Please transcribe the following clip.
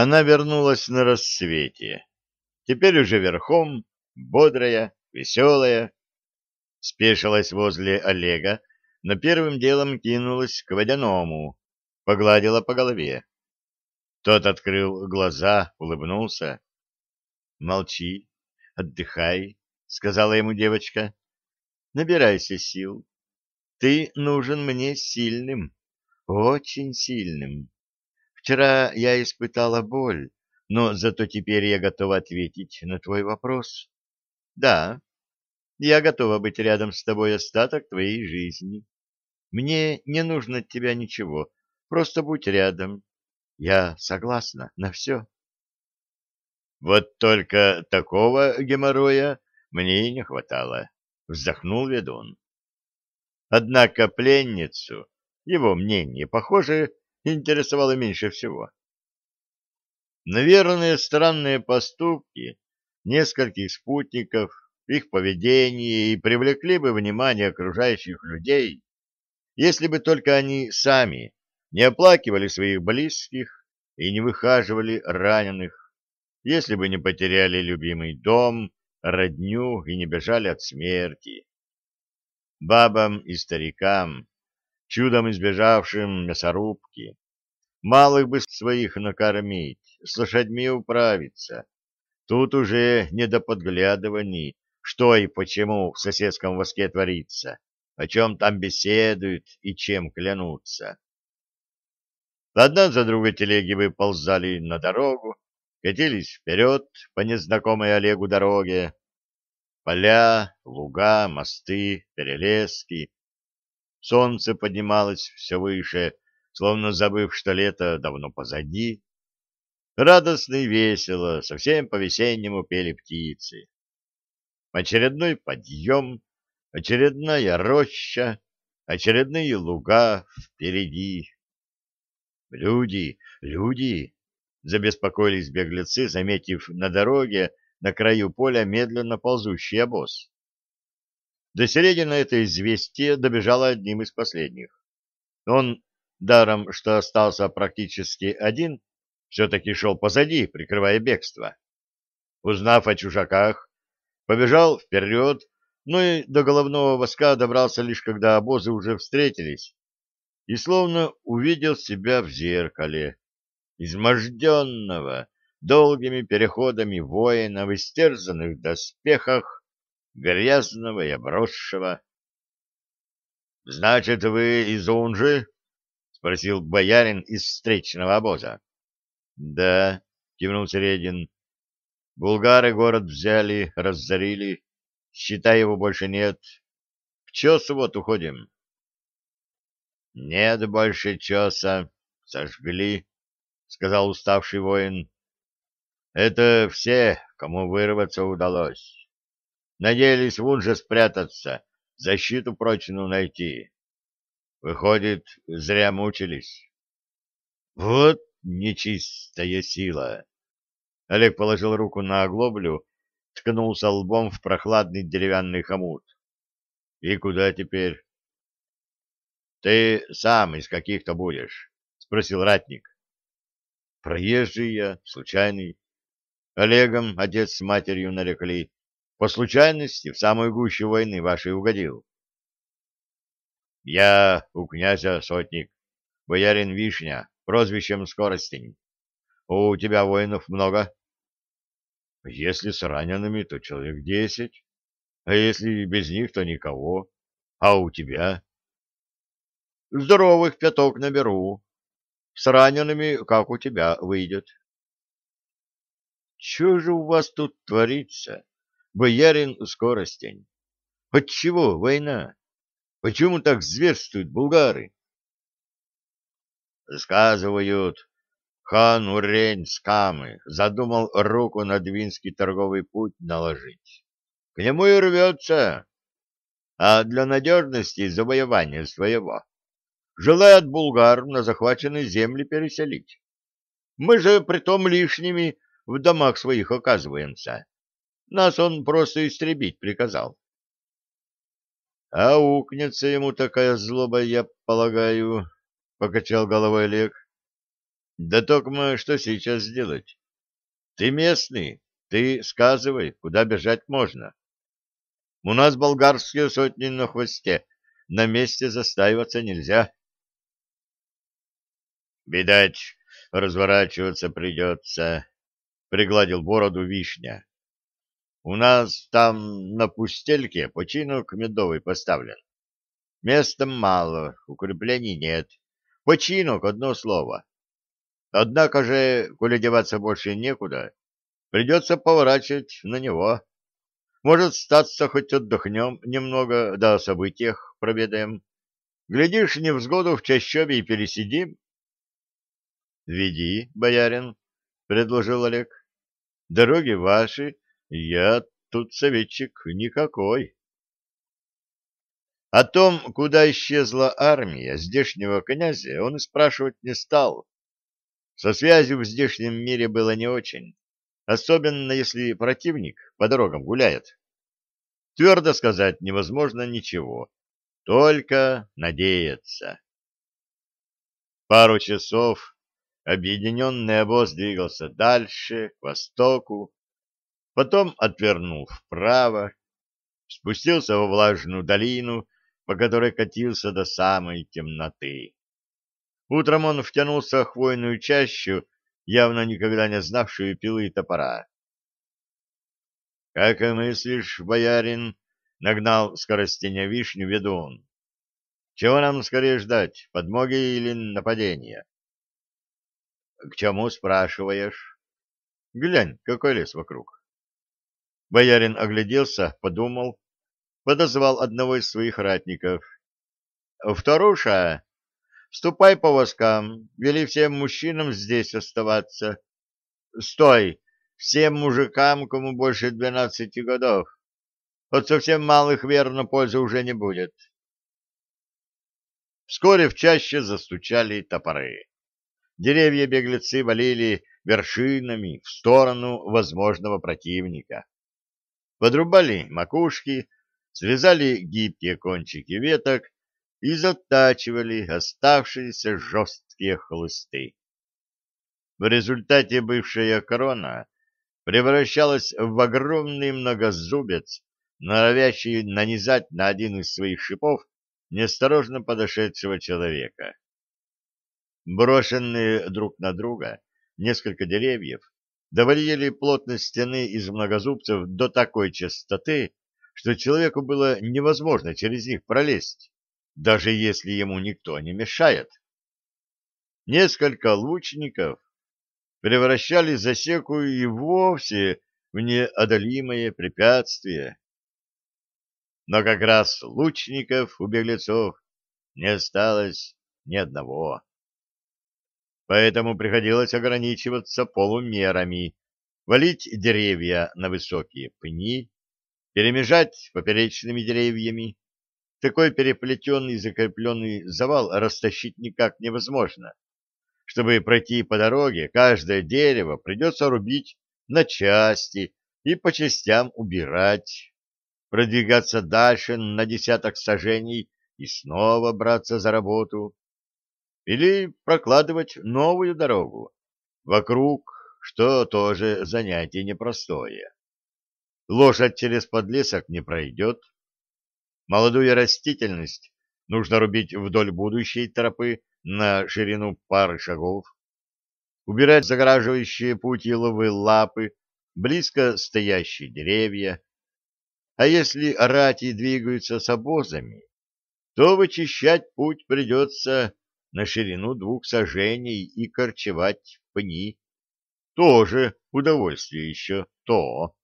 Она вернулась на рассвете. Теперь уже верхом, бодрая, веселая. Спешилась возле Олега, но первым делом кинулась к водяному, погладила по голове. Тот открыл глаза, улыбнулся. — Молчи, отдыхай, — сказала ему девочка. — Набирайся сил. Ты нужен мне сильным, очень сильным. Вчера я испытала боль, но зато теперь я готова ответить на твой вопрос. Да, я готова быть рядом с тобой остаток твоей жизни. Мне не нужно от тебя ничего, просто будь рядом. Я согласна на все. Вот только такого геморроя мне и не хватало, вздохнул ведун. Однако пленницу, его мнение, похоже, интересовало меньше всего. Наверное, странные поступки нескольких спутников, их поведение и привлекли бы внимание окружающих людей, если бы только они сами не оплакивали своих близких и не выхаживали раненых, если бы не потеряли любимый дом, родню и не бежали от смерти. Бабам и старикам чудом избежавшим мясорубки. Малых бы своих накормить, с лошадьми управиться. Тут уже не до подглядываний, что и почему в соседском воске творится, о чем там беседуют и чем клянутся. Одна за другой телеги выползали на дорогу, катились вперед по незнакомой Олегу дороге. Поля, луга, мосты, перелески, Солнце поднималось все выше, словно забыв, что лето давно позади. Радостно и весело, совсем по-весеннему пели птицы. Очередной подъем, очередная роща, очередные луга впереди. «Люди, люди!» — забеспокоились беглецы, заметив на дороге на краю поля медленно ползущий обоз. До середины это известие добежало одним из последних. Он, даром что остался практически один, все-таки шел позади, прикрывая бегство. Узнав о чужаках, побежал вперед, но и до головного воска добрался лишь когда обозы уже встретились, и словно увидел себя в зеркале, изможденного долгими переходами воина в истерзанных доспехах, грязного и обросшего. — Значит, вы из Унжи? — спросил боярин из встречного обоза. — Да, — кивнул Середин. — Булгары город взяли, разорили. Считай, его больше нет. В чес вот уходим. — Нет больше чеса. Сожгли, — сказал уставший воин. — Это все, кому вырваться удалось. Надеялись в Унже спрятаться, защиту прочную найти. Выходит, зря мучились. Вот нечистая сила. Олег положил руку на оглоблю, ткнулся лбом в прохладный деревянный хомут. И куда теперь? Ты сам из каких-то будешь? спросил ратник. Проезжий я, случайный. Олегом отец с матерью нарекли. По случайности в самую гущу войны вашей угодил. Я у князя сотник, боярин Вишня, прозвищем Скоростень. У тебя воинов много? Если с ранеными, то человек десять, а если без них, то никого. А у тебя? Здоровых пяток наберу. С ранеными, как у тебя, выйдет. Что же у вас тут творится? Боярин Скоростень. Отчего война? Почему так зверствуют булгары? Сказывают, хан Урень Скамы задумал руку на Двинский торговый путь наложить. К нему и рвется. А для надежности завоевания своего желает булгар на захваченные земли переселить. Мы же притом лишними в домах своих оказываемся. Нас он просто истребить приказал. — А укнется ему такая злоба, я полагаю, — покачал головой Олег. Да только что сейчас сделать? Ты местный, ты сказывай, куда бежать можно. У нас болгарские сотни на хвосте, на месте застаиваться нельзя. Видать, разворачиваться придется, — пригладил бороду вишня. У нас там на пустельке починок медовый поставлен. Места мало, укреплений нет. Починок — одно слово. Однако же, коли деваться больше некуда, придется поворачивать на него. Может, статься хоть отдохнем немного, да о событиях проведаем. Глядишь, невзгоду в чащобе и пересидим. — Веди, боярин, — предложил Олег. — Дороги ваши, я тут советчик никакой. О том, куда исчезла армия здешнего князя, он и спрашивать не стал. Со связью в здешнем мире было не очень, особенно если противник по дорогам гуляет. Твердо сказать невозможно ничего, только надеяться. Пару часов объединенный обоз двигался дальше, к востоку, потом отвернул вправо, спустился во влажную долину, по которой катился до самой темноты. Утром он втянулся в хвойную чащу, явно никогда не знавшую пилы и топора. — Как и мыслишь, боярин? — нагнал скоростеня вишню ведун. — Чего нам скорее ждать, подмоги или нападения? — К чему спрашиваешь? — Глянь, какой лес вокруг. Боярин огляделся, подумал, подозвал одного из своих ратников. — Вторуша, ступай по воскам, вели всем мужчинам здесь оставаться. Стой, всем мужикам, кому больше двенадцати годов. От совсем малых, верно, пользы уже не будет. Вскоре в чаще застучали топоры. Деревья-беглецы валили вершинами в сторону возможного противника подрубали макушки, связали гибкие кончики веток и затачивали оставшиеся жесткие хлысты. В результате бывшая корона превращалась в огромный многозубец, норовящий нанизать на один из своих шипов неосторожно подошедшего человека. Брошенные друг на друга несколько деревьев доварили плотность стены из многозубцев до такой частоты, что человеку было невозможно через них пролезть, даже если ему никто не мешает. Несколько лучников превращали засеку и вовсе в неодолимое препятствие. Но как раз лучников у беглецов не осталось ни одного поэтому приходилось ограничиваться полумерами, валить деревья на высокие пни, перемежать поперечными деревьями. Такой переплетенный закрепленный завал растащить никак невозможно. Чтобы пройти по дороге, каждое дерево придется рубить на части и по частям убирать, продвигаться дальше на десяток сажений и снова браться за работу или прокладывать новую дорогу вокруг, что тоже занятие непростое. Лошадь через подлесок не пройдет. Молодую растительность нужно рубить вдоль будущей тропы на ширину пары шагов, убирать загораживающие путь еловые лапы, близко стоящие деревья. А если рати двигаются с обозами, то вычищать путь придется на ширину двух сажений и корчевать пни. Тоже удовольствие еще то.